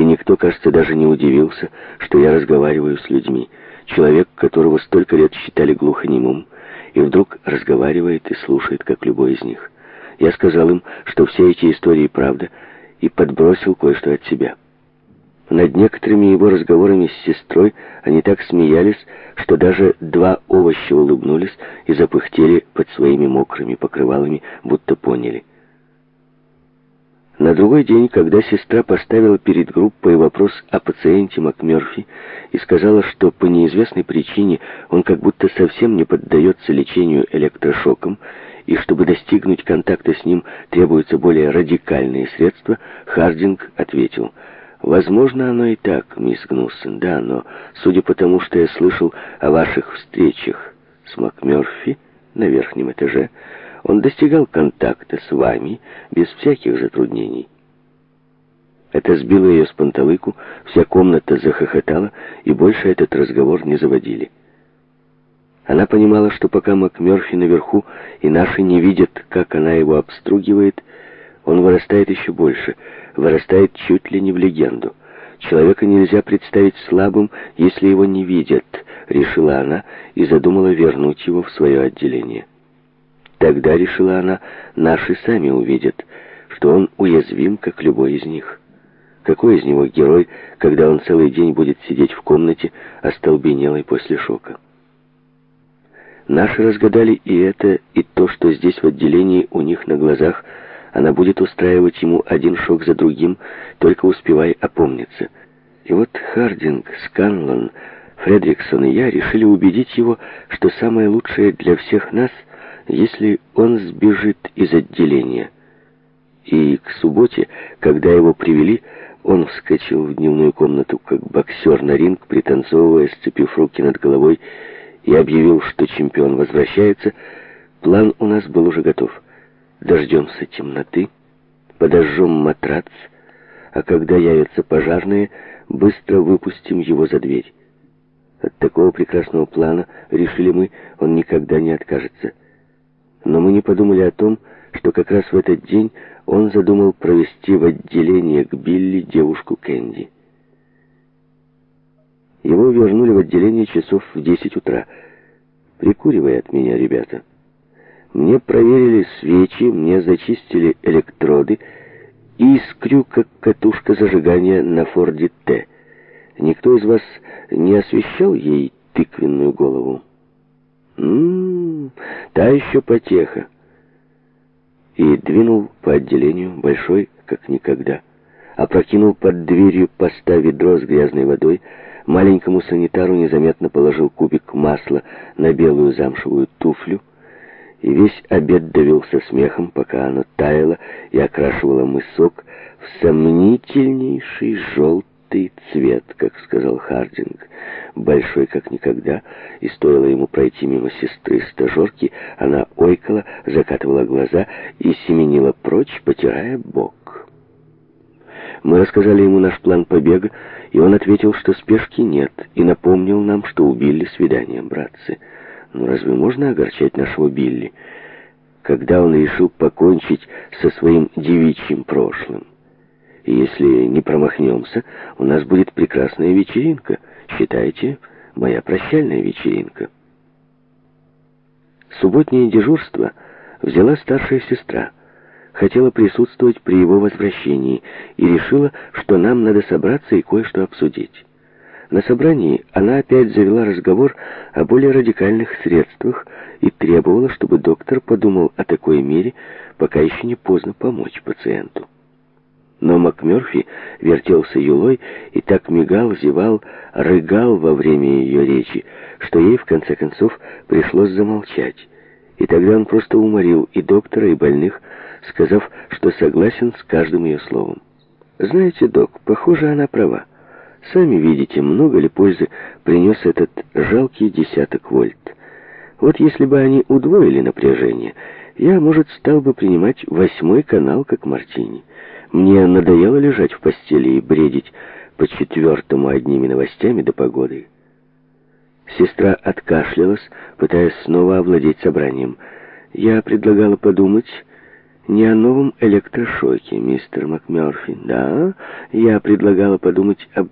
и никто, кажется, даже не удивился, что я разговариваю с людьми. Человек, которого столько лет считали глухонемым, и вдруг разговаривает и слушает, как любой из них. Я сказал им, что все эти истории правда, и подбросил кое-что от себя. Над некоторыми его разговорами с сестрой они так смеялись, что даже два овоща улыбнулись и запыхтели под своими мокрыми покрывалами, будто поняли — на другой день, когда сестра поставила перед группой вопрос о пациенте МакМерфи и сказала, что по неизвестной причине он как будто совсем не поддается лечению электрошоком, и чтобы достигнуть контакта с ним требуются более радикальные средства, Хардинг ответил, «Возможно, оно и так, мисс Гнуссен, да, но судя по тому, что я слышал о ваших встречах с МакМерфи на верхнем этаже, он достигал контакта с вами без всяких затруднений. Это сбило ее с панталыку, вся комната захохотала, и больше этот разговор не заводили. Она понимала, что пока Макмёрфи наверху, и наши не видят, как она его обстругивает, он вырастает еще больше, вырастает чуть ли не в легенду. Человека нельзя представить слабым, если его не видят, решила она и задумала вернуть его в свое отделение. Тогда, решила она, наши сами увидят, что он уязвим, как любой из них. Какой из него герой, когда он целый день будет сидеть в комнате, остолбенелой после шока? Наши разгадали и это, и то, что здесь в отделении у них на глазах она будет устраивать ему один шок за другим, только успевай опомниться. И вот Хардинг, Сканлан, Фредриксон и я решили убедить его, что самое лучшее для всех нас — если он сбежит из отделения. И к субботе, когда его привели, он вскочил в дневную комнату, как боксер на ринг, пританцовывая, сцепив руки над головой, и объявил, что чемпион возвращается. План у нас был уже готов. Дождемся темноты, подожжем матрац, а когда явятся пожарные, быстро выпустим его за дверь. От такого прекрасного плана, решили мы, он никогда не откажется но мы не подумали о том, что как раз в этот день он задумал провести в отделение к Билли девушку Кэнди. Его вернули в отделение часов в десять утра. Прикуривая от меня, ребята. Мне проверили свечи, мне зачистили электроды, и искрю, как катушка зажигания на Форде Т. Никто из вас не освещал ей тыквенную голову? Ммм, та еще потеха. И двинул по отделению, большой, как никогда. Опрокинул под дверью поста ведро с грязной водой, маленькому санитару незаметно положил кубик масла на белую замшевую туфлю, и весь обед давился смехом, пока оно таяло и окрашивало мысок в сомнительнейший желтый цвет, как сказал Хардинг большой как никогда, и стоило ему пройти мимо сестры-стажерки, она ойкала, закатывала глаза и семенила прочь, потирая бок. Мы рассказали ему наш план побега, и он ответил, что спешки нет, и напомнил нам, что убили Билли свидание, братцы. Ну разве можно огорчать нашего Билли, когда он решил покончить со своим девичьим прошлым? Если не промахнемся, у нас будет прекрасная вечеринка — считайте, моя прощальная вечеринка. Субботнее дежурство взяла старшая сестра. Хотела присутствовать при его возвращении и решила, что нам надо собраться и кое-что обсудить. На собрании она опять завела разговор о более радикальных средствах и требовала, чтобы доктор подумал о такой мере, пока еще не поздно помочь пациенту. Но МакМёрфи вертелся юлой и так мигал, зевал, рыгал во время ее речи, что ей, в конце концов, пришлось замолчать. И тогда он просто уморил и доктора, и больных, сказав, что согласен с каждым ее словом. «Знаете, док, похоже, она права. Сами видите, много ли пользы принес этот жалкий десяток вольт. Вот если бы они удвоили напряжение я, может, стал бы принимать восьмой канал как мартини. Мне надоело лежать в постели и бредить по четвертому одними новостями до погоды. Сестра откашлялась, пытаясь снова овладеть собранием. Я предлагала подумать не о новом электрошоке, мистер МакМёрфи. Да, я предлагала подумать об